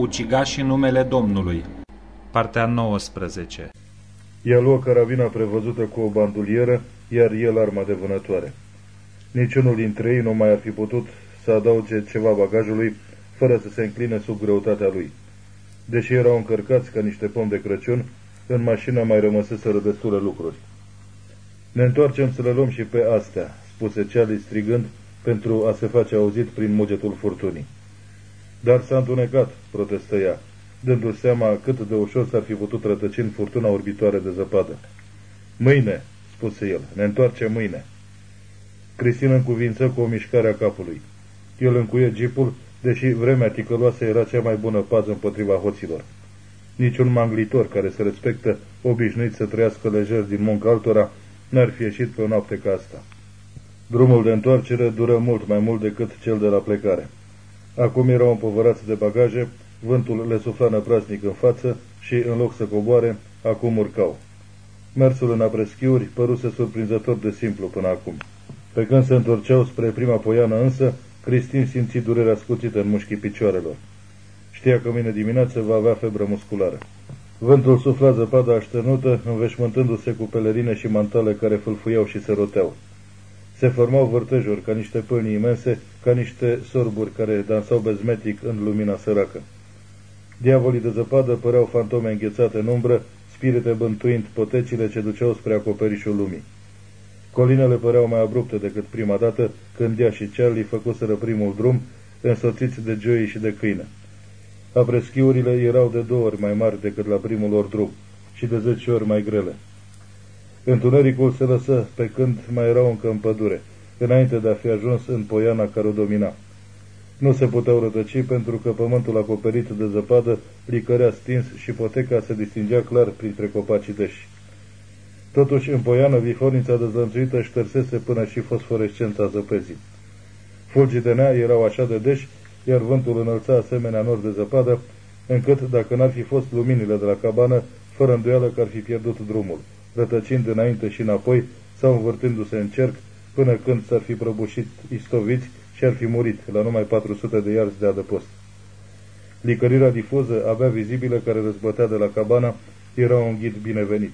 Ucigașii numele Domnului Partea 19 Ea luă carabina prevăzută cu o bandulieră, iar el arma de vânătoare. Niciunul dintre ei nu mai ar fi putut să adauge ceva bagajului fără să se încline sub greutatea lui. Deși erau încărcați ca niște pom de Crăciun, în mașină mai rămăseseră destule lucruri. Ne întoarcem să le luăm și pe astea, spuse Charlie strigând pentru a se face auzit prin mugetul furtunii. Dar s-a întunecat, protestă ea, dându-și seama cât de ușor s-ar fi putut rătăci în furtuna orbitoare de zăpadă. Mâine, spuse el, ne întoarce mâine. Cristina încuvință cu o mișcare a capului. El încuie jeepul, deși vremea ticăloasă era cea mai bună pază împotriva hoților. Niciun manglitor care se respectă, obișnuit să trăiască lejer din muncă altora, n-ar fi ieșit pe o noapte ca asta. Drumul de întoarcere dură mult mai mult decât cel de la plecare. Acum erau împovărați de bagaje, vântul le sufla năprasnic în față și, în loc să coboare, acum urcau. Mersul în apreschiuri păruse surprinzător de simplu până acum. Pe când se întorceau spre prima poiană însă, Cristin simți durerea scuțită în mușchii picioarelor. Știa că mâine dimineață va avea febră musculară. Vântul sufla zăpada așternută, înveșmântându-se cu pelerine și mantale care fâlfuiau și se roteau. Se formau vârtejuri ca niște pâlni imense, ca niște sorburi care dansau bezmetic în lumina săracă. Diavolii de zăpadă păreau fantome înghețate în umbră, spirite bântuind potecile ce duceau spre acoperișul lumii. Colinele păreau mai abrupte decât prima dată, când ea și Charlie făcuseră primul drum, însoțiți de Joey și de câine. Apreschiurile erau de două ori mai mari decât la primul lor drum și de zece ori mai grele. Întunericul se lăsă pe când mai erau încă în pădure, înainte de a fi ajuns în poiana care o domina. Nu se puteau rătăci pentru că pământul acoperit de zăpadă licărea stins și poteca se distingea clar printre copacii deși. Totuși, în poiană, vihornița dezlănțuită ștersese până și fosforescența zăpezii. Fulgii de nea erau așa de deși, iar vântul înălța asemenea nori de zăpadă, încât, dacă n-ar fi fost luminile de la cabană, fără îndoială că ar fi pierdut drumul, rătăcind înainte și înapoi sau învârtându-se în cerc, până când s-ar fi prăbușit istoviți și ar fi murit la numai 400 de iarzi de adăpost. Licărirea difuză, abia vizibilă, care răzbătea de la cabana, era un ghid binevenit.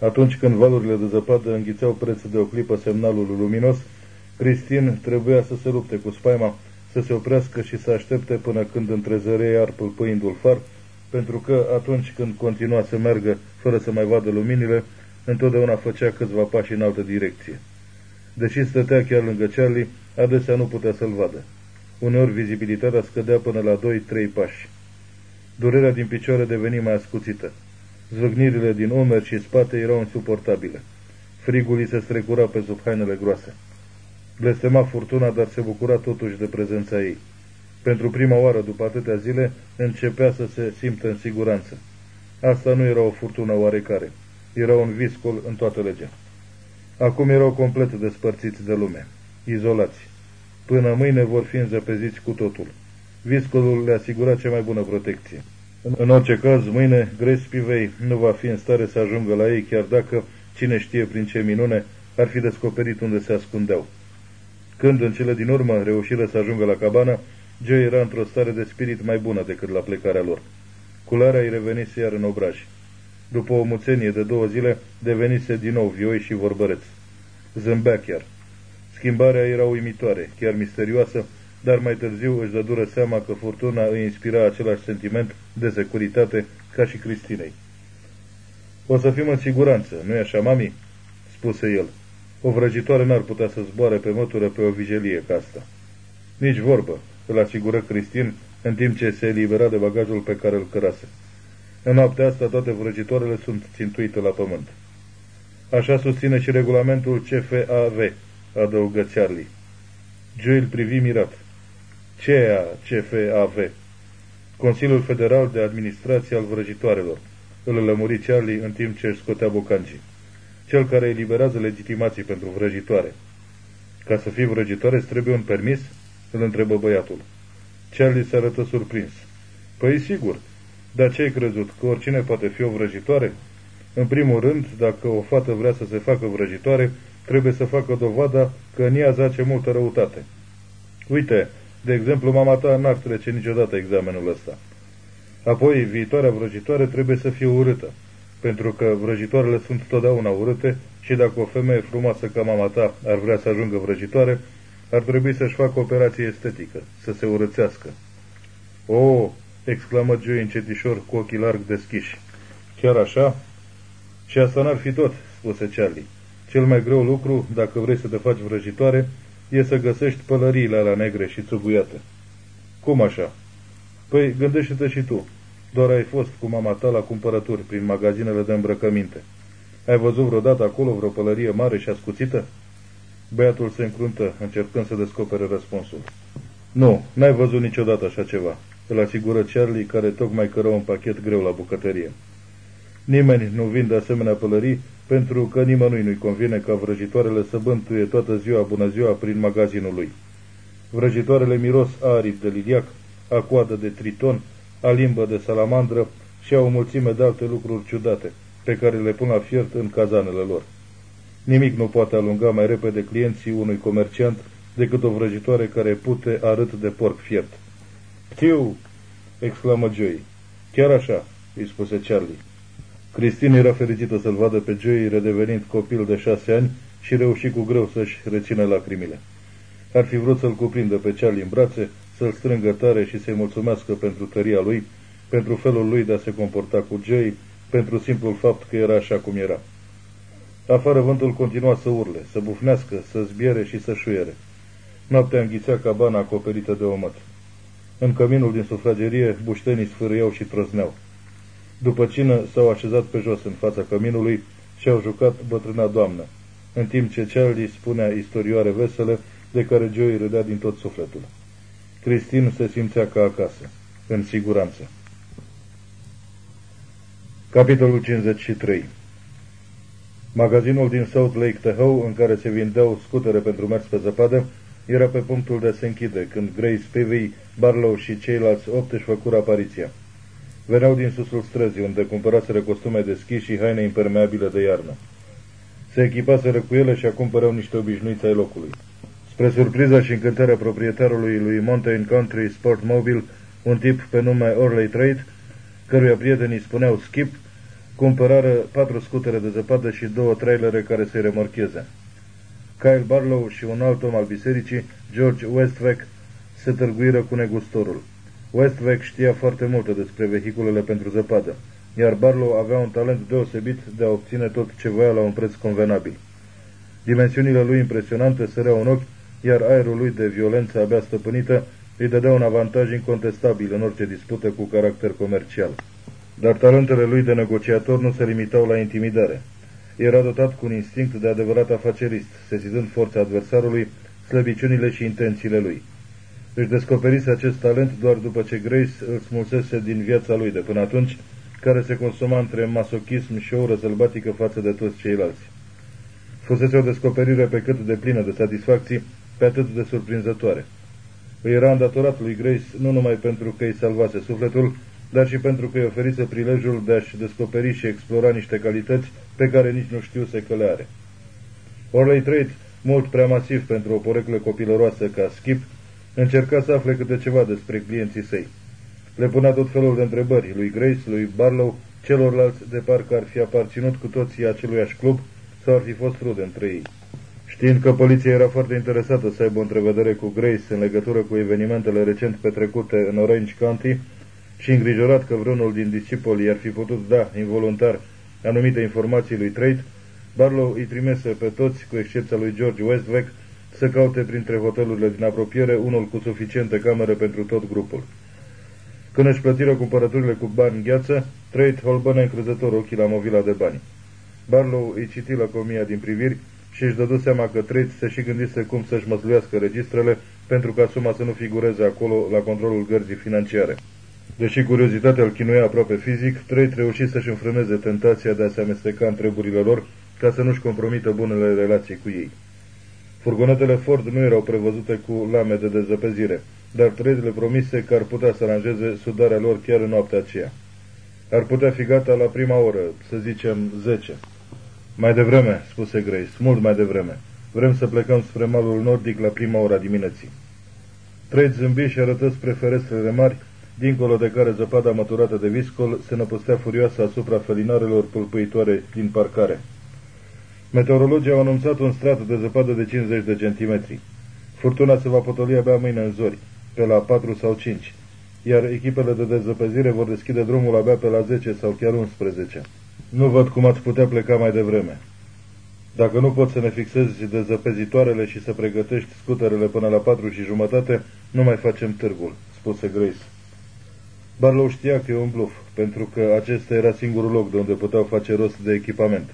Atunci când valurile de zăpadă înghițeau preț de o clipă semnalul luminos, Cristin trebuia să se lupte cu spaima, să se oprească și să aștepte până când întrezărea iar pâlpâindu-l far, pentru că atunci când continua să meargă fără să mai vadă luminile, întotdeauna făcea câțiva pași în altă direcție. Deși stătea chiar lângă Charlie, adesea nu putea să-l vadă. Uneori vizibilitatea scădea până la 2-3 pași. Durerea din picioare deveni mai ascuțită. Zvâgnirile din umeri și spate erau insuportabile. Frigul îi se strecura pe sub hainele groase. Blestema furtuna, dar se bucura totuși de prezența ei. Pentru prima oară după atâtea zile, începea să se simtă în siguranță. Asta nu era o furtună oarecare. Era un viscol în toată legea. Acum erau complet despărțiți de lume, izolați. Până mâine vor fi înzăpeziți cu totul. Viscolul le asigura cea mai bună protecție. În orice caz, mâine Grace Spivei nu va fi în stare să ajungă la ei, chiar dacă, cine știe prin ce minune, ar fi descoperit unde se ascundeau. Când, în cele din urmă, reușiră să ajungă la cabană, Joe era într-o stare de spirit mai bună decât la plecarea lor. Cularea îi revenise iar în obraj. După o muțenie de două zile, devenise din nou vioi și vorbăreț. Zâmbea chiar. Schimbarea era uimitoare, chiar misterioasă, dar mai târziu își dădură seama că furtuna îi inspira același sentiment de securitate ca și Cristinei. O să fim în siguranță, nu-i așa, mami?" spuse el. O vrăjitoare n-ar putea să zboare pe mătură pe o vijelie ca asta." Nici vorbă," îl asigură Cristin, în timp ce se elibera de bagajul pe care îl cărase. În noaptea asta toate vrăjitoarele sunt țintuite la pământ. Așa susține și regulamentul CFAV, adăugă Charlie. Joe îl privi mirat. Ce e CFAV? Consiliul Federal de Administrație al Vrăjitoarelor, îl lămuri Charlie în timp ce își scotea bocancii. Cel care eliberează legitimații pentru vrăjitoare. Ca să fii vrăjitoare îți trebuie un permis? Îl întrebă băiatul. Charlie se arătă surprins. Păi sigur, dar ce ai crezut? Că oricine poate fi o vrăjitoare? În primul rând, dacă o fată vrea să se facă vrăjitoare, trebuie să facă dovada că în ea zace multă răutate. Uite, de exemplu, mama ta n-ar trece niciodată examenul ăsta. Apoi, viitoarea vrăjitoare trebuie să fie urâtă, pentru că vrăjitoarele sunt totdeauna urâte și dacă o femeie frumoasă ca mama ta ar vrea să ajungă vrăjitoare, ar trebui să-și facă operație estetică, să se urățească. O, exclamă Joey încetișor cu ochii larg deschiși. Chiar așa? Și asta n-ar fi tot, spuse Charlie. Cel mai greu lucru, dacă vrei să te faci vrăjitoare, e să găsești pălăriile alea negre și țuguiate. Cum așa? Păi, gândește-te și tu. Doar ai fost cu mama ta la cumpărături prin magazinele de îmbrăcăminte. Ai văzut vreodată acolo vreo pălărie mare și ascuțită? Băiatul se încruntă, încercând să descopere răspunsul. Nu, n-ai văzut niciodată așa ceva, îl asigură Charlie, care tocmai cără un pachet greu la bucătărie. Nimeni nu vinde asemenea pălării, pentru că nimănui nu-i convine ca vrăjitoarele să bântuie toată ziua bună ziua prin magazinul lui. Vrăjitoarele miros aripi de liliac, a coadă de triton, a limbă de salamandră și au o mulțime de alte lucruri ciudate, pe care le pun la fiert în cazanele lor. Nimic nu poate alunga mai repede clienții unui comerciant decât o vrăjitoare care pute arăt de porc fiert. Știu! exclamă Joey. Chiar așa, îi spuse Charlie. Cristin era fericită să-l vadă pe Joey redevenind copil de șase ani și reuși cu greu să-și rețină lacrimile. Ar fi vrut să-l cuprindă pe Charlie în brațe, să-l strângă tare și să-i mulțumească pentru tăria lui, pentru felul lui de a se comporta cu Joey, pentru simplul fapt că era așa cum era. Afară vântul continua să urle, să bufnească, să zbiere și să șuiere. Noaptea înghițea cabana acoperită de omăt. În căminul din sufragerie, buștenii sfârâiau și trăzneau. După cină s-au așezat pe jos în fața căminului și au jucat bătrâna doamnă, în timp ce Charlie spunea istorioare vesele de care Joey râdea din tot sufletul. Cristin se simțea ca acasă, în siguranță. Capitolul 53 Magazinul din South Lake Tahoe, în care se vindeau scutere pentru mers pe zăpadă, era pe punctul de a se închide, când Grace Spivey, Barlow și ceilalți opt își făcură apariția. Veneau din susul străzii, unde cumpăraseră costume de schi și haine impermeabile de iarnă. Se echipaseră cu ele și acum păreau niște obișnuiți ai locului. Spre surpriza și încântarea proprietarului lui Mountain Country Sport Mobile, un tip pe nume Orley Trade, căruia prietenii spuneau Skip, cumpărară patru scutere de zăpadă și două trailere care să-i remorcheze. Kyle Barlow și un alt om al bisericii, George Westveck, se târguiră cu negustorul. Westveck știa foarte multe despre vehiculele pentru zăpadă, iar Barlow avea un talent deosebit de a obține tot ce voia la un preț convenabil. Dimensiunile lui impresionante săreau în ochi, iar aerul lui de violență abia stăpânită îi dădea un avantaj incontestabil în orice dispută cu caracter comercial. Dar talentele lui de negociator nu se limitau la intimidare. Era dotat cu un instinct de adevărat afacerist, sesizând forța adversarului, slăbiciunile și intențiile lui. Își descoperise acest talent doar după ce Grace îl smulsese din viața lui de până atunci, care se consuma între masochism și o ură sălbatică față de toți ceilalți. Fusese o descoperire pe cât de plină de satisfacții, pe atât de surprinzătoare. Îi era îndatorat lui Grace nu numai pentru că îi salvase sufletul, dar și pentru că îi oferise prilejul de a-și descoperi și explora niște calități pe care nici nu știu să că le are. Orley Trade, mult prea masiv pentru o poreclă copilăroasă ca Skip, încerca să afle câte ceva despre clienții săi. Le punea tot felul de întrebări lui Grace, lui Barlow, celorlalți de parcă ar fi aparținut cu toții aceluiași club sau ar fi fost rude între ei. Știind că poliția era foarte interesată să aibă o întrevedere cu Grace în legătură cu evenimentele recent petrecute în Orange County și îngrijorat că vreunul din discipolii ar fi putut da involuntar anumite informații lui Trade, Barlow îi trimise pe toți, cu excepția lui George Westveck, să caute printre hotelurile din apropiere unul cu suficiente camere pentru tot grupul. Când își plătiră cumpărăturile cu bani gheață, Trade holbăne încrezător ochii la movila de bani. Barlow îi citi la comia din priviri și își dădu seama că Trade se și gândise cum să-și măsluiască registrele pentru ca suma să nu figureze acolo la controlul gărzii financiare. Deși curiozitatea îl chinuia aproape fizic, Trade reuși să-și înfrâneze tentația de a se amesteca în treburile lor ca să nu-și compromită bunele relații cu ei. Furgonetele Ford nu erau prevăzute cu lame de dezăpezire, dar Trade le promise că ar putea să aranjeze sudarea lor chiar în noaptea aceea. Ar putea fi gata la prima oră, să zicem 10. Mai devreme, spuse Grace, mult mai devreme. Vrem să plecăm spre malul nordic la prima ora dimineții. Trade zâmbi și arătă spre ferestrele mari, dincolo de care zăpada măturată de viscol se năpustea furioasă asupra felinarelor pulpăitoare din parcare. Meteorologii au anunțat un strat de zăpadă de 50 de centimetri. Furtuna se va potoli abia mâine în zori, pe la 4 sau 5, iar echipele de dezăpezire vor deschide drumul abia pe la 10 sau chiar 11. Nu văd cum ați putea pleca mai devreme. Dacă nu poți să ne fixezi dezăpezitoarele și să pregătești scuterele până la patru și jumătate, nu mai facem târgul, spuse Grace. Barlow știa că e un bluff, pentru că acesta era singurul loc de unde puteau face rost de echipament.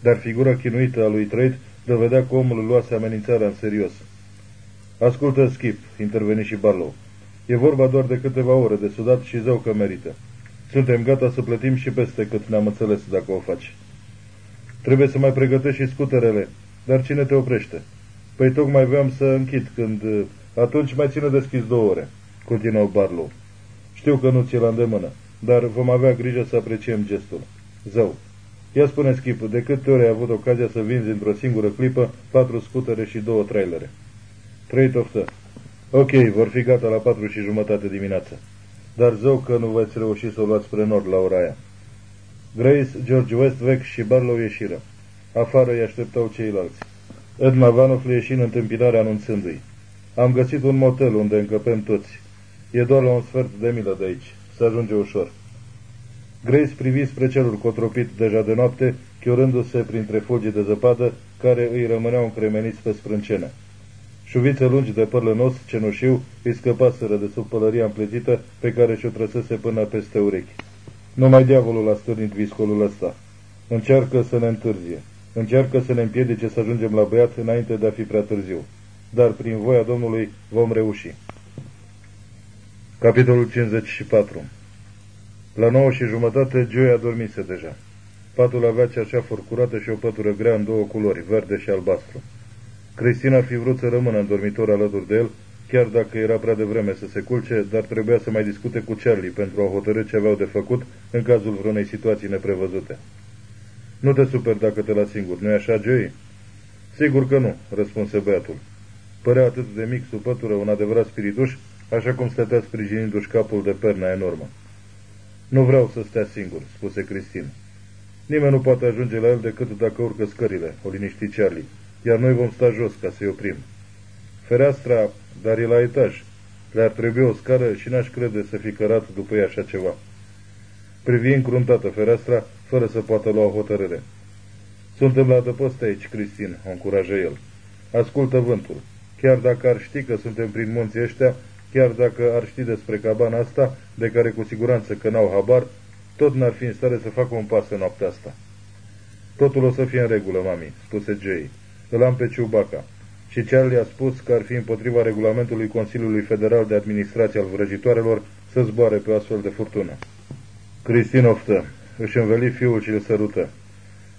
Dar figura chinuită a lui Trade dovedea că omul luase amenințarea în serios. Ascultă, Skip, interveni și Barlow. E vorba doar de câteva ore de sudat și zău că merită. Suntem gata să plătim și peste cât ne-am înțeles dacă o faci. Trebuie să mai pregătești și scuterele. Dar cine te oprește? Păi tocmai voiam să închid când... Atunci mai ține deschis două ore, continuă Barlow. Știu că nu ți-e la îndemână, dar vom avea grijă să apreciem gestul. Zău. Ia spune, Skip, de câte ori ai avut ocazia să vinzi într-o singură clipă patru scutere și două trailere? Trei toftă. Ok, vor fi gata la patru și jumătate dimineață. Dar zău că nu veți reuși să o luați spre nord la ora aia. Grace, George Westbeck și Barlow ieșiră. Afară îi așteptau ceilalți. Edna Vanoff le ieși în întâmpinare anunțându-i. Am găsit un motel unde încăpem toți. E doar la un sfert de milă de aici. Să ajunge ușor. Grace privi spre cerul cotropit deja de noapte, chiorându-se printre fulgi de zăpadă care îi rămâneau încremeniți pe sprâncene. Șuvițe lungi de păr lănos, cenușiu, îi scăpaseră de sub pălăria împletită pe care și-o trăsese până peste urechi. Numai diavolul a stârnit viscolul ăsta. Încearcă să ne întârzie. Încearcă să ne împiedice să ajungem la băiat înainte de a fi prea târziu. Dar prin voia Domnului vom reuși. Capitolul 54 La nouă și jumătate, Joey a dormise deja. Patul avea ceașafuri curată și o pătură grea în două culori, verde și albastru. Cristina ar fi vrut să rămână în dormitor alături de el, chiar dacă era prea devreme să se culce, dar trebuia să mai discute cu Charlie pentru a hotărâ ce aveau de făcut în cazul vreunei situații neprevăzute. Nu te super dacă te las singur, nu-i așa, Joey? Sigur că nu, răspunse băiatul. Părea atât de mic sub pătură un adevărat spirituș, așa cum stătea sprijinindu-și capul de perna enormă. Nu vreau să stea singur, spuse Cristin. Nimeni nu poate ajunge la el decât dacă urcă scările, o liniști Charlie, iar noi vom sta jos ca să-i oprim. Fereastra, dar e la etaj. Le-ar trebui o scară și n-aș crede să fi cărat după ei așa ceva. Privi încruntată fereastra, fără să poată lua o hotărâre. Suntem la adăpost aici, Cristin, o încurajă el. Ascultă vântul. Chiar dacă ar ști că suntem prin munții ăștia, chiar dacă ar ști despre cabana asta, de care cu siguranță că n-au habar, tot n-ar fi în stare să facă un pas în noaptea asta. Totul o să fie în regulă, mami, spuse Jay. Îl am pe Ciubaca și Charlie a spus că ar fi împotriva regulamentului Consiliului Federal de Administrație al Vrăjitoarelor să zboare pe astfel de furtună. Cristin oftă. Își înveli fiul și îl sărută.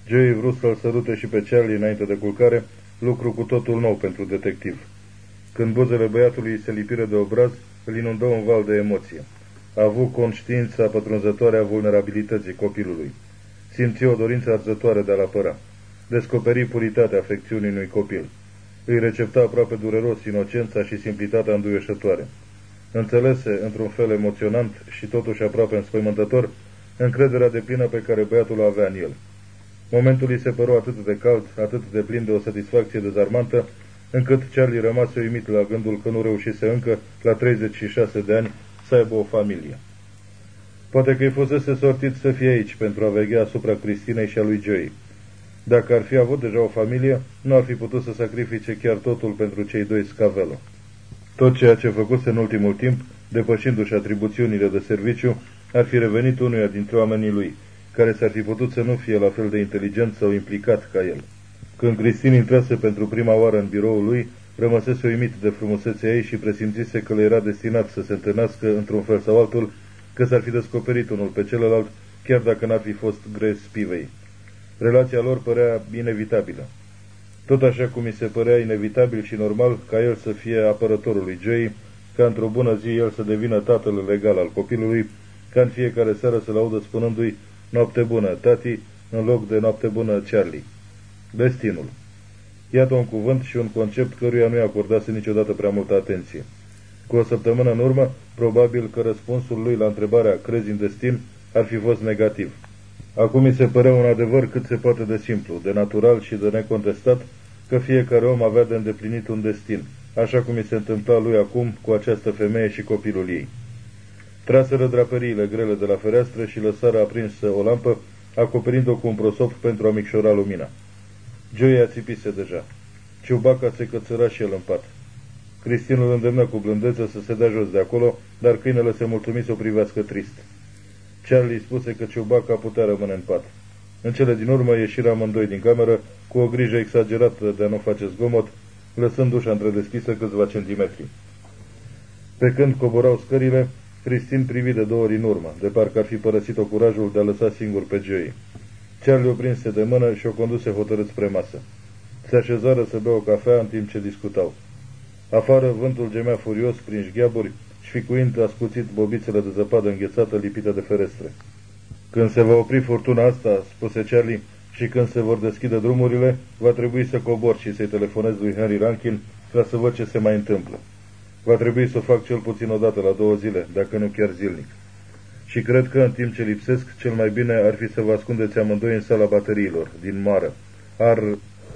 Joey vrut să-l sărute și pe Charlie înainte de culcare, lucru cu totul nou pentru detectiv. Când buzele băiatului se lipiră de obraz, îl inundă un val de emoție. A avut conștiința pătrunzătoare a vulnerabilității copilului. Simți o dorință arzătoare de a-l apăra. Descoperi puritatea afecțiunii unui copil îi recepta aproape dureros inocența și simplitatea înduieșătoare. Înțelese, într-un fel emoționant și totuși aproape înspăimântător, încrederea de plină pe care băiatul o avea în el. Momentul îi se păru atât de cald, atât de plin de o satisfacție dezarmantă, încât Charlie rămase uimit la gândul că nu reușise încă, la 36 de ani, să aibă o familie. Poate că îi fusese sortit să fie aici pentru a veghea asupra Cristinei și a lui Joey. Dacă ar fi avut deja o familie, nu ar fi putut să sacrifice chiar totul pentru cei doi scavelo. Tot ceea ce făcuse în ultimul timp, depășindu-și atribuțiunile de serviciu, ar fi revenit unuia dintre oamenii lui, care s-ar fi putut să nu fie la fel de inteligent sau implicat ca el. Când Cristin intrase pentru prima oară în biroul lui, rămăsese uimit de frumusețea ei și presimțise că le era destinat să se întâlnească într-un fel sau altul, că s-ar fi descoperit unul pe celălalt, chiar dacă n-ar fi fost Grace Spivey. Relația lor părea inevitabilă. Tot așa cum mi se părea inevitabil și normal ca el să fie apărătorul lui Joey, ca într-o bună zi el să devină tatăl legal al copilului, ca în fiecare seară să-l audă spunându-i noapte bună, tati, în loc de noapte bună, Charlie. Destinul. Iată un cuvânt și un concept căruia nu-i acordase niciodată prea multă atenție. Cu o săptămână în urmă, probabil că răspunsul lui la întrebarea crezi în destin ar fi fost negativ. Acum mi se părea un adevăr cât se poate de simplu, de natural și de necontestat, că fiecare om avea de îndeplinit un destin, așa cum mi se întâmpla lui acum cu această femeie și copilul ei. Traseră draperiile grele de la fereastră și lăsară aprinsă o lampă, acoperind-o cu un prosop pentru a micșora lumina. Joey țipise deja. Ciubaca se cățăra și el în pat. Cristin îl îndemnă cu blândețe să se dea jos de acolo, dar câinele se mulțumi să o privească trist. Charlie spuse că Ciubaca putea rămâne în pat. În cele din urmă ieșirea amândoi din cameră, cu o grijă exagerată de a nu face zgomot, lăsând ușa întredeschisă câțiva centimetri. Pe când coborau scările, Cristin privi de două ori în urmă, de parcă ar fi părăsit-o curajul de a lăsa singur pe Joey. Charlie o prinse de mână și o conduse hotărât spre masă. Se așezară să bea o cafea în timp ce discutau. Afară vântul gemea furios prin șgheaburi, șficuind ascuțit bobițele de zăpadă înghețată lipite de ferestre. Când se va opri furtuna asta, spuse Charlie, și când se vor deschide drumurile, va trebui să cobor și să-i telefonez lui Henry Rankin ca să văd ce se mai întâmplă. Va trebui să o fac cel puțin o dată la două zile, dacă nu chiar zilnic. Și cred că în timp ce lipsesc, cel mai bine ar fi să vă ascundeți amândoi în sala bateriilor, din mară. Ar...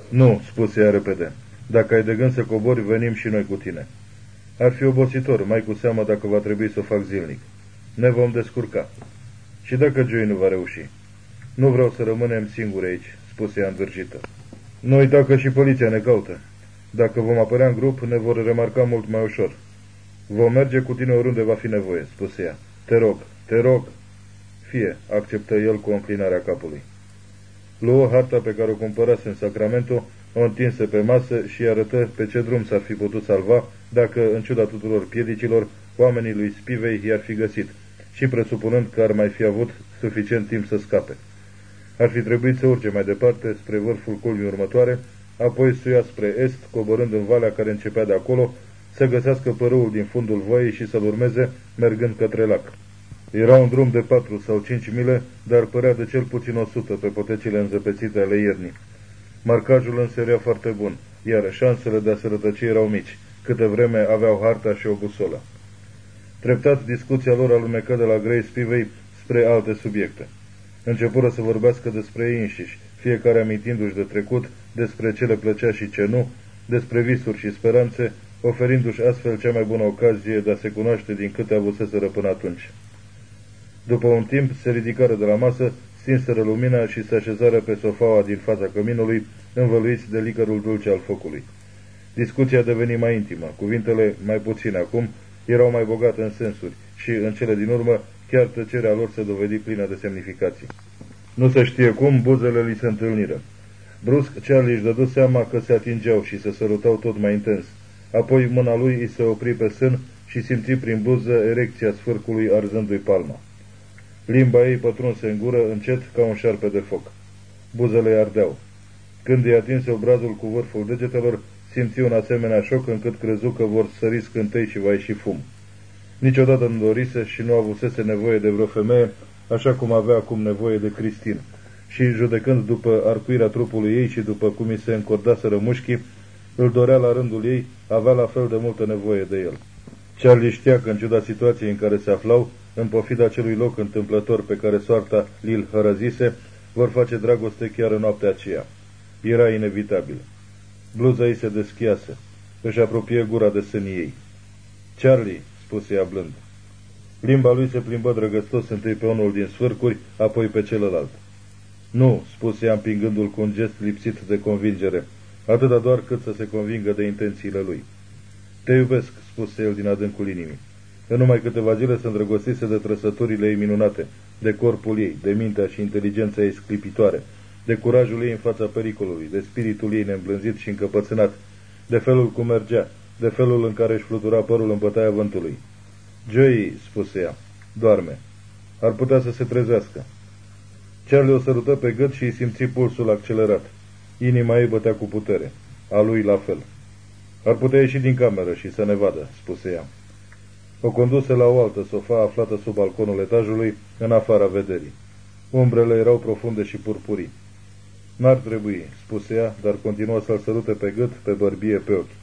Nu, spuse ea repede. Dacă ai de gând să cobori, venim și noi cu tine. Ar fi obositor, mai cu seamă dacă va trebui să o fac zilnic. Ne vom descurca. Și dacă Joey nu va reuși? Nu vreau să rămânem singuri aici, spuse ea învârșită. Nu uita că și poliția ne caută. Dacă vom apărea în grup, ne vor remarca mult mai ușor. Vom merge cu tine oriunde va fi nevoie, spuse ea. Te rog, te rog. Fie, acceptă el cu înclinarea capului. Luă harta pe care o cumpărase în Sacramento, o întinse pe masă și arătă pe ce drum s-ar fi putut salva dacă, în ciuda tuturor piedicilor, oamenii lui Spivei i-ar fi găsit și presupunând că ar mai fi avut suficient timp să scape. Ar fi trebuit să urce mai departe spre vârful culmii următoare, apoi să ia spre est, coborând în valea care începea de acolo, să găsească părâul din fundul voiei și să-l urmeze, mergând către lac. Era un drum de patru sau cinci mile, dar părea de cel puțin o sută pe potecile înzăpețite ale iernii. Marcajul însă era foarte bun, iar șansele de a se rătăci erau mici, câte vreme aveau harta și o busolă. Treptat, discuția lor alunecă de la Grace Spivei spre alte subiecte. Începură să vorbească despre ei înșiși, fiecare amintindu-și de trecut, despre ce le plăcea și ce nu, despre visuri și speranțe, oferindu-și astfel cea mai bună ocazie de a se cunoaște din câte avuseseră până atunci. După un timp se ridicară de la masă, stinseră lumina și se așezară pe sofaua din fața căminului, învăluiți de licărul dulce al focului. Discuția deveni mai intimă, cuvintele mai puține acum, erau mai bogate în sensuri și, în cele din urmă, chiar tăcerea lor se dovedi plină de semnificații. Nu se știe cum, buzele li se întâlniră. Brusc, Charlie își dădu seama că se atingeau și se sărutau tot mai intens. Apoi mâna lui îi se opri pe sân și simți prin buză erecția sfârcului arzându-i palma. Limba ei pătrunse în gură încet ca un șarpe de foc. Buzele ardeau. Când îi atinse obrazul cu vârful degetelor, simți un asemenea șoc încât crezu că vor sări scântei și va ieși fum. Niciodată nu dorise și nu avusese nevoie de vreo femeie, așa cum avea acum nevoie de Cristin. Și, judecând după arcuirea trupului ei și după cum îi se încordaseră mușchii, îl dorea la rândul ei, avea la fel de multă nevoie de el. Charlie știa că, în ciuda situației în care se aflau, în pofida acelui loc întâmplător pe care soarta li-l hărăzise, vor face dragoste chiar în noaptea aceea. Era inevitabil. Bluza ei se deschiase. Își apropie gura de sânii ei. Charlie, spuse ea blând. Limba lui se plimbă drăgăstos întâi pe unul din sfârcuri, apoi pe celălalt. Nu, spuse ea împingându-l cu un gest lipsit de convingere, atâta doar cât să se convingă de intențiile lui. Te iubesc, spuse el din adâncul inimii. În numai câteva zile se îndrăgostise de trăsăturile ei minunate, de corpul ei, de mintea și inteligența ei sclipitoare, de curajul ei în fața pericolului, de spiritul ei neîmblânzit și încăpățânat, de felul cum mergea, de felul în care își flutura părul în bătaia vântului. Joey, spuse ea, doarme. Ar putea să se trezească. Charlie o sărută pe gât și îi simți pulsul accelerat. Inima ei bătea cu putere. A lui la fel. Ar putea ieși din cameră și să ne vadă, spuse ea. O conduse la o altă sofa aflată sub balconul etajului, în afara vederii. Umbrele erau profunde și purpurii. N-ar trebui, spuse ea, dar continuă să-l sărute pe gât, pe bărbie, pe ochi.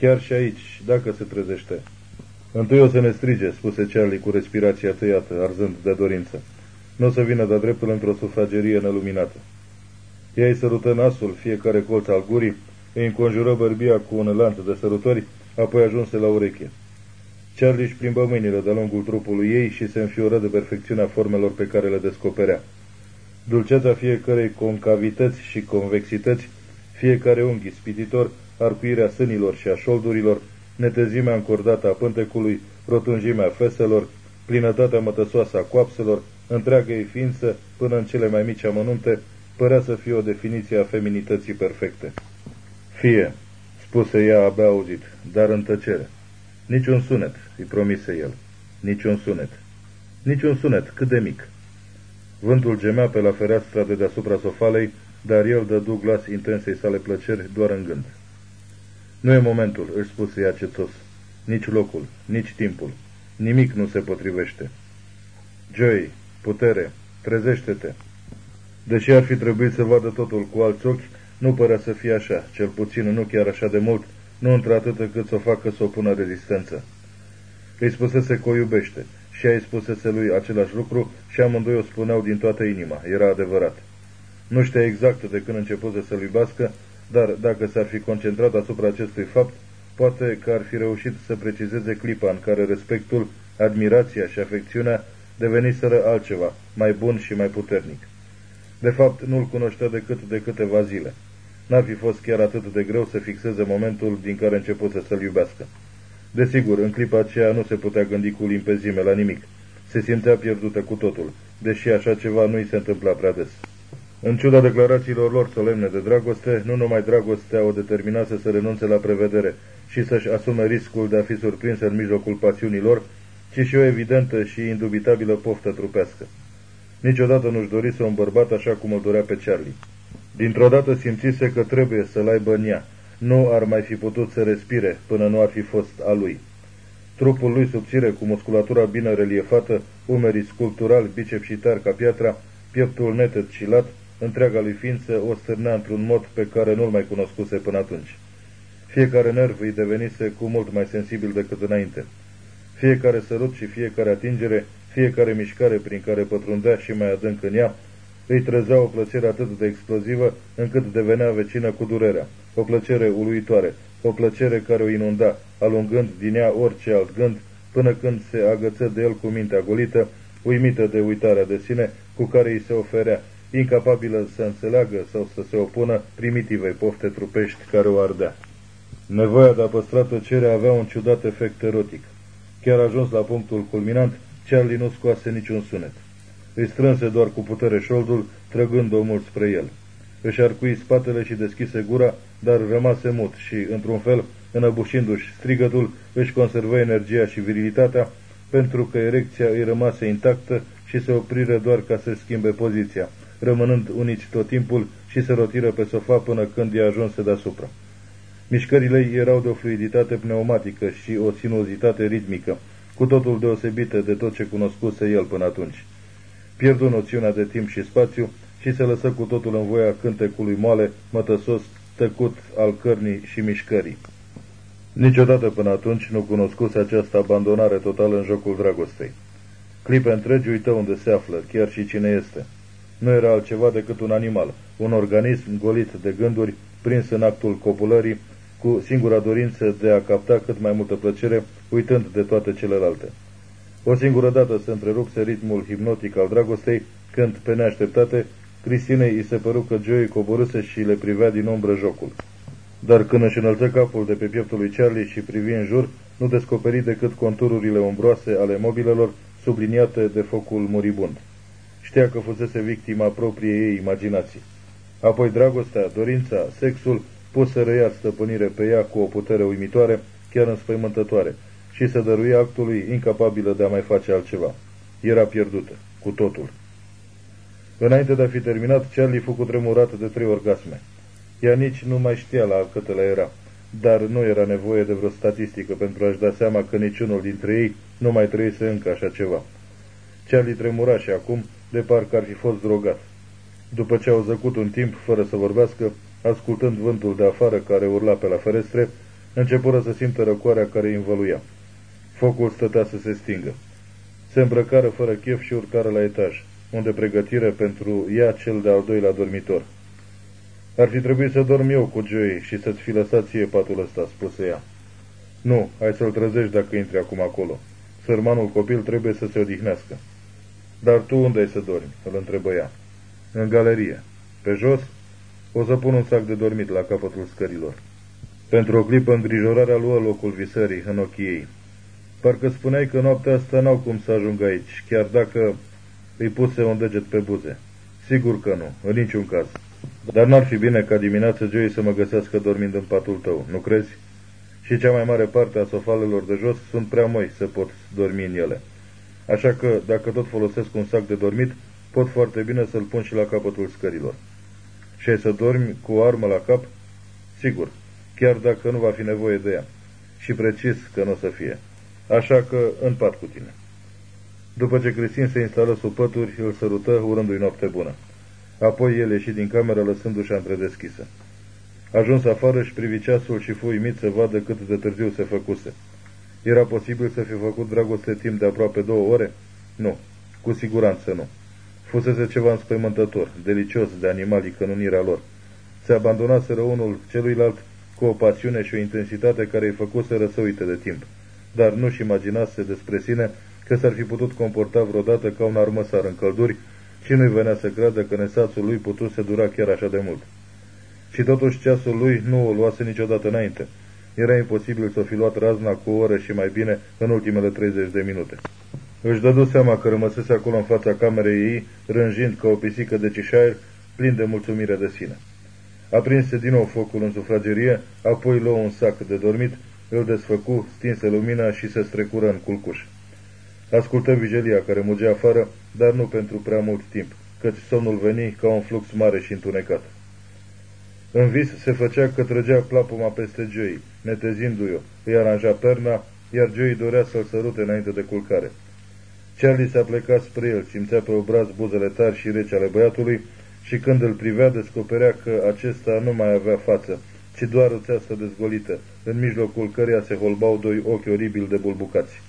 Chiar și aici, dacă se trezește. Întâi o să ne strige, spuse Charlie cu respirația tăiată, arzând de dorință. Nu o să vină de dreptul într-o sufragerie neluminată. Ea îi sărută nasul, fiecare colț al gurii, îi înconjură bărbia cu un lanț de sărutori, apoi ajunse la ureche. Charlie își plimbă mâinile de-a lungul trupului ei și se înfioră de perfecțiunea formelor pe care le descoperea. Dulceața fiecărei concavități și convexități, fiecare unghi spititor, arcuirea sânilor și a șoldurilor, netezimea încordată a pântecului, rotunjimea feselor, plinătatea mătăsoasă a coapselor, întreaga ei ființă, până în cele mai mici amănunte, părea să fie o definiție a feminității perfecte. Fie, spuse ea abia auzit, dar în tăcere. Niciun sunet, îi promise el. Niciun sunet. Niciun sunet, cât de mic. Vântul gemea pe la fereastra de deasupra sofalei, dar el dădu glas intensei sale plăceri doar în gând. Nu e momentul, își spuse ea cețos. Nici locul, nici timpul. Nimic nu se potrivește. Joey, putere, trezește-te. Deși ar fi trebuit să vadă totul cu alți ochi, nu părea să fie așa, cel puțin nu chiar așa de mult, nu într-atât cât să o facă să opună rezistență. Îi spusese că o iubește și ea îi spusese lui același lucru și amândoi o spuneau din toată inima, era adevărat. Nu știa exact de când începuse să-l iubească, dar dacă s-ar fi concentrat asupra acestui fapt, poate că ar fi reușit să precizeze clipa în care respectul, admirația și afecțiunea deveniseră altceva, mai bun și mai puternic. De fapt, nu-l cunoștea decât de câteva zile. N-ar fi fost chiar atât de greu să fixeze momentul din care începuse să-l iubească. Desigur, în clipa aceea nu se putea gândi cu limpezime la nimic. Se simțea pierdută cu totul, deși așa ceva nu i se întâmpla prea des. În ciuda declarațiilor lor solemne de dragoste, nu numai dragostea o determinase să renunțe la prevedere și să-și asume riscul de a fi surprins în mijlocul pasiunilor, ci și o evidentă și indubitabilă poftă trupească. Niciodată nu-și dorise un bărbat așa cum îl dorea pe Charlie. Dintr-o dată simțise că trebuie să-l aibă în ea. Nu ar mai fi putut să respire până nu ar fi fost a lui. Trupul lui subțire, cu musculatura bine reliefată, umerii sculpturali, bicep și tar ca piatra, pieptul neted și lat, întreaga lui ființă o stârnea într-un mod pe care nu-l mai cunoscuse până atunci. Fiecare nerv îi devenise cu mult mai sensibil decât înainte. Fiecare sărut și fiecare atingere, fiecare mișcare prin care pătrundea și mai adânc în ea, îi trezea o plăcere atât de explozivă încât devenea vecină cu durerea, o plăcere uluitoare, o plăcere care o inunda, alungând din ea orice alt gând, până când se agăță de el cu mintea golită, uimită de uitarea de sine cu care îi se oferea, incapabilă să înțeleagă sau să se opună primitivei pofte trupești care o ardea. Nevoia de a păstra tăcerea avea un ciudat efect erotic. Chiar ajuns la punctul culminant, Charlie nu scoase niciun sunet. Îi strânse doar cu putere șoldul, trăgând-o mult spre el. Își arcui spatele și deschise gura, dar rămase mut și, într-un fel, înăbușindu-și strigătul, își conservă energia și virilitatea, pentru că erecția îi rămase intactă și se opriră doar ca să schimbe poziția, rămânând unici tot timpul și se rotiră pe sofa până când i-a ajunse deasupra. Mișcările ei erau de o fluiditate pneumatică și o sinuozitate ritmică, cu totul deosebită de tot ce cunoscuse el până atunci. Pierdu noțiunea de timp și spațiu și se lăsă cu totul în voia cântecului moale, mătăsos, tăcut al cărnii și mișcării. Niciodată până atunci nu cunoscuse această abandonare totală în jocul dragostei. Clipe întregi uită unde se află, chiar și cine este. Nu era altceva decât un animal, un organism golit de gânduri, prins în actul copulării, cu singura dorință de a capta cât mai multă plăcere, uitând de toate celelalte. O singură dată se întrerupse ritmul hipnotic al dragostei, când, pe neașteptate, Cristinei îi se păru că Joey coborâse și le privea din umbră jocul. Dar când își înălță capul de pe pieptul lui Charlie și privi în jur, nu descoperi decât contururile umbroase ale mobilelor subliniate de focul moribund. Știa că fusese victima propriei ei imaginații. Apoi dragostea, dorința, sexul pus să răia stăpânire pe ea cu o putere uimitoare, chiar înspăimântătoare, și să dăruia actului incapabilă de a mai face altceva. Era pierdută, cu totul. Înainte de a fi terminat, Charlie fu cutremurat de trei orgasme. Ea nici nu mai știa la câtele era, dar nu era nevoie de vreo statistică pentru a-și da seama că niciunul dintre ei nu mai trăise încă așa ceva. Charlie tremura și acum, de parcă ar fi fost drogat. După ce au zăcut un timp fără să vorbească, ascultând vântul de afară care urla pe la ferestre, începură să simtă răcoarea care îi învăluia. Focul stătea să se stingă. Se îmbrăcară fără chef și urcară la etaj, unde pregătire pentru ea cel de-al doilea dormitor. Ar fi trebuit să dorm eu cu Joey și să-ți fi lăsat ție patul ăsta, spuse ea. Nu, hai să-l trezești dacă intri acum acolo. Sărmanul copil trebuie să se odihnească. Dar tu unde ai să dormi? îl întrebă ea. În galerie. Pe jos? O să pun un sac de dormit la capătul scărilor. Pentru o clipă îngrijorarea luă locul visării în ochii ei. Parcă spuneai că noaptea asta n-au cum să ajung aici, chiar dacă îi puse un deget pe buze. Sigur că nu, în niciun caz. Dar n-ar fi bine ca dimineața Joey să mă găsească dormind în patul tău, nu crezi? Și cea mai mare parte a sofalelor de jos sunt prea moi să pot dormi în ele. Așa că, dacă tot folosesc un sac de dormit, pot foarte bine să-l pun și la capătul scărilor. Și ai să dormi cu o armă la cap? Sigur, chiar dacă nu va fi nevoie de ea. Și precis că nu o să fie. Așa că în pat cu tine. După ce Cristin se instală sub pături, îl sărută, urându-i noapte bună. Apoi el ieși din cameră, lăsându și întredeschisă. Ajuns afară, și privi ceasul și fu uimit să vadă cât de târziu se făcuse. Era posibil să fi făcut dragoste timp de aproape două ore? Nu, cu siguranță nu. Fusese ceva înspăimântător, delicios de animalii cănunirea lor. Se abandonaseră unul celuilalt cu o pasiune și o intensitate care îi făcuseră să uite de timp. Dar nu-și imaginase despre sine că s-ar fi putut comporta vreodată ca un armăsar în călduri și nu-i venea să creadă că nesațul lui putuse dura chiar așa de mult. Și totuși ceasul lui nu o luase niciodată înainte. Era imposibil să fi luat razna cu o oră și mai bine în ultimele 30 de minute. Își dădu seama că rămăsese acolo în fața camerei ei, rânjind ca o pisică de Cheshire, plin de mulțumire de sine. Aprinse din nou focul în sufragerie, apoi luă un sac de dormit, îl desfăcu, stinse lumina și se strecură în culcuș. Ascultă vigilia care mugea afară, dar nu pentru prea mult timp, căci somnul veni ca un flux mare și întunecat. În vis se făcea că trăgea plapuma peste Joey, netezindu-i-o, îi aranja perna, iar Joey dorea să-l sărute înainte de culcare. Charlie s-a plecat spre el, simțea pe obraz buzele tari și rece ale băiatului și când îl privea descoperea că acesta nu mai avea față, ci doar o țeastă dezgolită, în mijlocul căreia se holbau doi ochi oribil de bulbucați.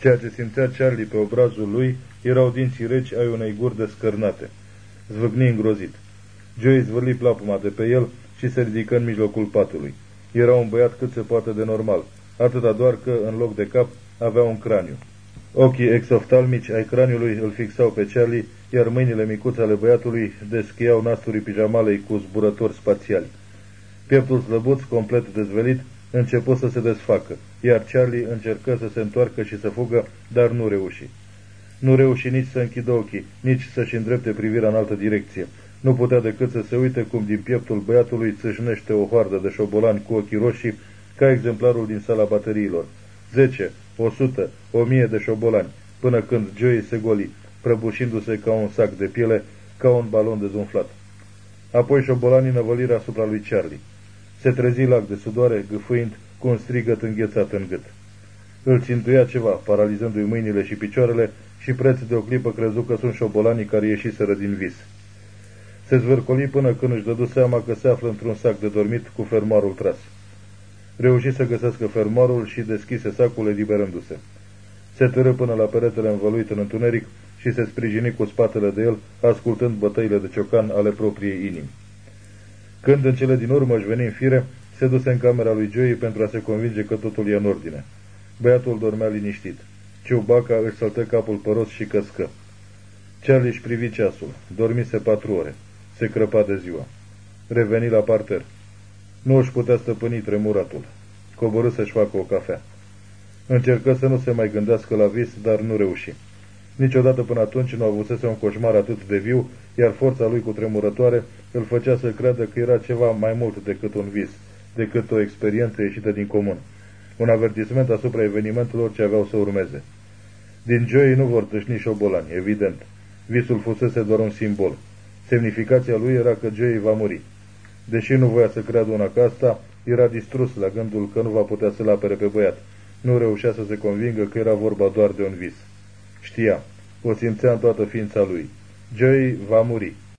Ceea ce simțea Charlie pe obrazul lui erau dinții reci ai unei guri descărnate. Zvâgni îngrozit. Joey zvârli plapuma de pe el și se ridică în mijlocul patului. Era un băiat cât se poate de normal, atâta doar că, în loc de cap, avea un craniu. Ochii exoftalmici ai craniului îl fixau pe Charlie, iar mâinile micuțe ale băiatului deschiau nasturii pijamalei cu zburători spațiali. Pieptul slăbuț, complet dezvelit, început să se desfacă, iar Charlie încercă să se întoarcă și să fugă, dar nu reuși. Nu reuși nici să închidă ochii, nici să-și îndrepte privirea în altă direcție. Nu putea decât să se uite cum din pieptul băiatului țâșnește o hoardă de șobolani cu ochii roșii, ca exemplarul din sala bateriilor. Zece, o sută, o mie de șobolani, până când Joey se goli, prăbușindu-se ca un sac de piele, ca un balon dezumflat. Apoi șobolanii năvălirea asupra lui Charlie. Se trezi lac de sudoare, gâfâind, cu un strigăt înghețat în gât. Îl țintuia ceva, paralizându-i mâinile și picioarele, și preț de o clipă crezu că sunt șobolanii care ieșiseră din vis. Se zvârcoli până când își dădu seama că se află într-un sac de dormit cu fermoarul tras. Reuși să găsească fermoarul și deschise sacul eliberându-se. Se târâ până la peretele învăluit în întuneric și se sprijini cu spatele de el, ascultând bătăile de ciocan ale propriei inimi. Când în cele din urmă își veni în fire, se duse în camera lui Joey pentru a se convinge că totul e în ordine. Băiatul dormea liniștit. Ciubaca își săltă capul păros și căscă. Charlie își privi ceasul. Dormise patru ore. Se crăpa de ziua. Reveni la parter. Nu își putea stăpâni tremuratul. Coborâ să-și facă o cafea. Încercă să nu se mai gândească la vis, dar nu reuși. Niciodată până atunci nu avusese un coșmar atât de viu, iar forța lui cu tremurătoare îl făcea să creadă că era ceva mai mult decât un vis, decât o experiență ieșită din comun. Un avertisment asupra evenimentelor ce aveau să urmeze. Din Joey nu vor tâșni șobolani, evident. Visul fusese doar un simbol. Semnificația lui era că Joey va muri. Deși nu voia să creadă una ca asta, era distrus la gândul că nu va putea să-l apere pe băiat. Nu reușea să se convingă că era vorba doar de un vis. Știa, o simțea în toată ființa lui. Joey va muri.